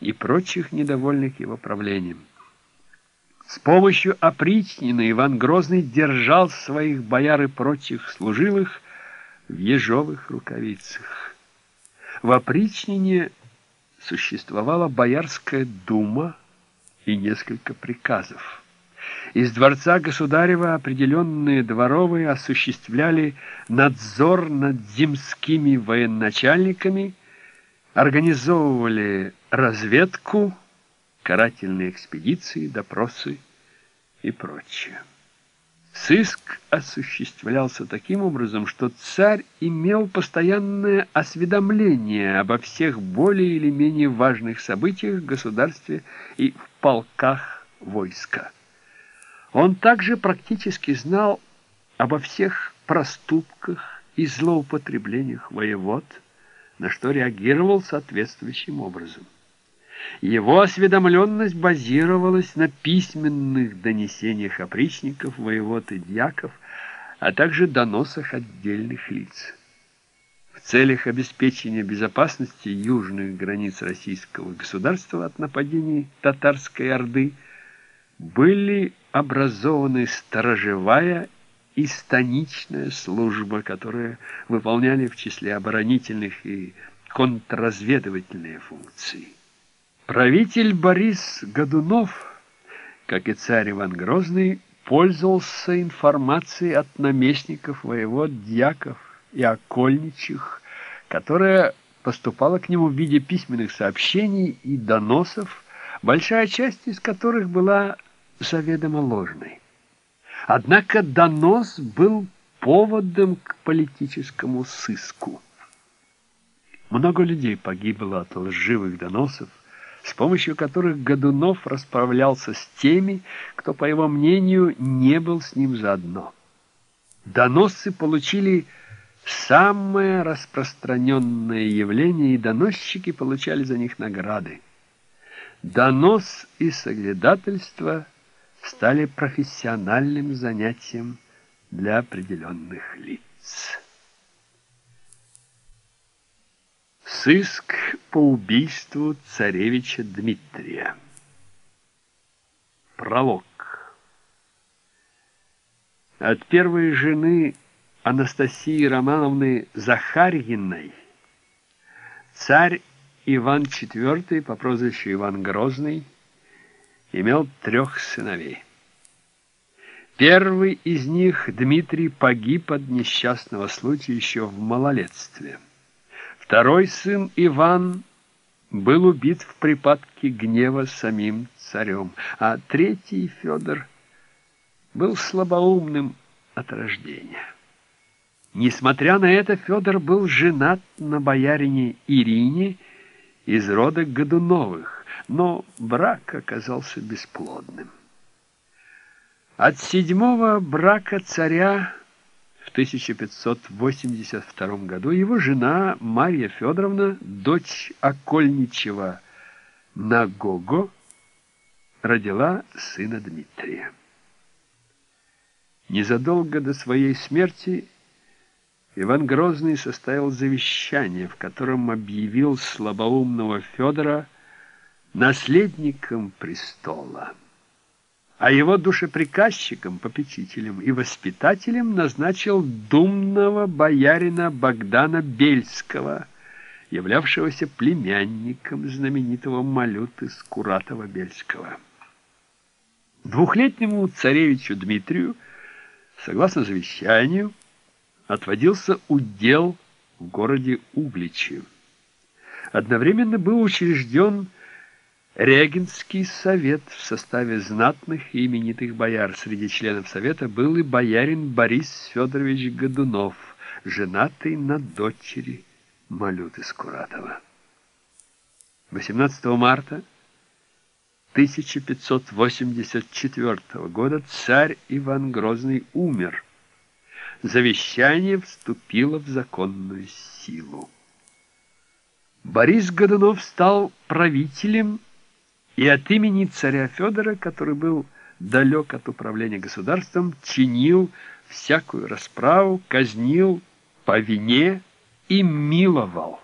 и прочих недовольных его правлением. С помощью опричнины Иван Грозный держал своих бояр и прочих служилых в ежовых рукавицах. В опричнине существовала Боярская дума и несколько приказов. Из дворца государева определенные дворовые осуществляли надзор над земскими военачальниками, организовывали разведку, карательные экспедиции, допросы и прочее. Сыск осуществлялся таким образом, что царь имел постоянное осведомление обо всех более или менее важных событиях в государстве и в полках войска. Он также практически знал обо всех проступках и злоупотреблениях воевод, на что реагировал соответствующим образом. Его осведомленность базировалась на письменных донесениях опричников, воевод и дьяков, а также доносах отдельных лиц. В целях обеспечения безопасности южных границ российского государства от нападений татарской орды были образованы сторожевая и станичная служба, которые выполняли в числе оборонительных и контрразведывательные функции. Правитель Борис Годунов, как и царь Иван Грозный, пользовался информацией от наместников, воевод, дьяков и окольничих, которая поступала к нему в виде письменных сообщений и доносов, большая часть из которых была заведомо ложной. Однако донос был поводом к политическому сыску. Много людей погибло от лживых доносов, с помощью которых Годунов расправлялся с теми, кто, по его мнению, не был с ним заодно. Доносы получили самое распространенное явление, и доносчики получали за них награды. Донос и соглядательство стали профессиональным занятием для определенных лиц. Сыск по убийству царевича Дмитрия. Пролог. От первой жены Анастасии Романовны Захарьиной царь Иван IV по прозвищу Иван Грозный имел трех сыновей. Первый из них, Дмитрий, погиб от несчастного случая еще в малолетстве. Второй сын Иван был убит в припадке гнева самим царем, а третий Федор был слабоумным от рождения. Несмотря на это, Федор был женат на боярине Ирине из рода Годуновых, но брак оказался бесплодным. От седьмого брака царя в 1582 году его жена Марья Федоровна, дочь окольничего Нагого, родила сына Дмитрия. Незадолго до своей смерти Иван Грозный составил завещание, в котором объявил слабоумного Федора наследником престола а его душеприказчиком, попечителем и воспитателем назначил думного боярина Богдана Бельского, являвшегося племянником знаменитого Малюты Скуратова-Бельского. Двухлетнему царевичу Дмитрию, согласно завещанию, отводился удел в городе Угличи. Одновременно был учрежден Регенский совет в составе знатных и именитых бояр. Среди членов совета был и боярин Борис Федорович Годунов, женатый на дочери Малюты Скуратова. 18 марта 1584 года царь Иван Грозный умер. Завещание вступило в законную силу. Борис Годунов стал правителем и от имени царя Федора, который был далек от управления государством, чинил всякую расправу, казнил по вине и миловал.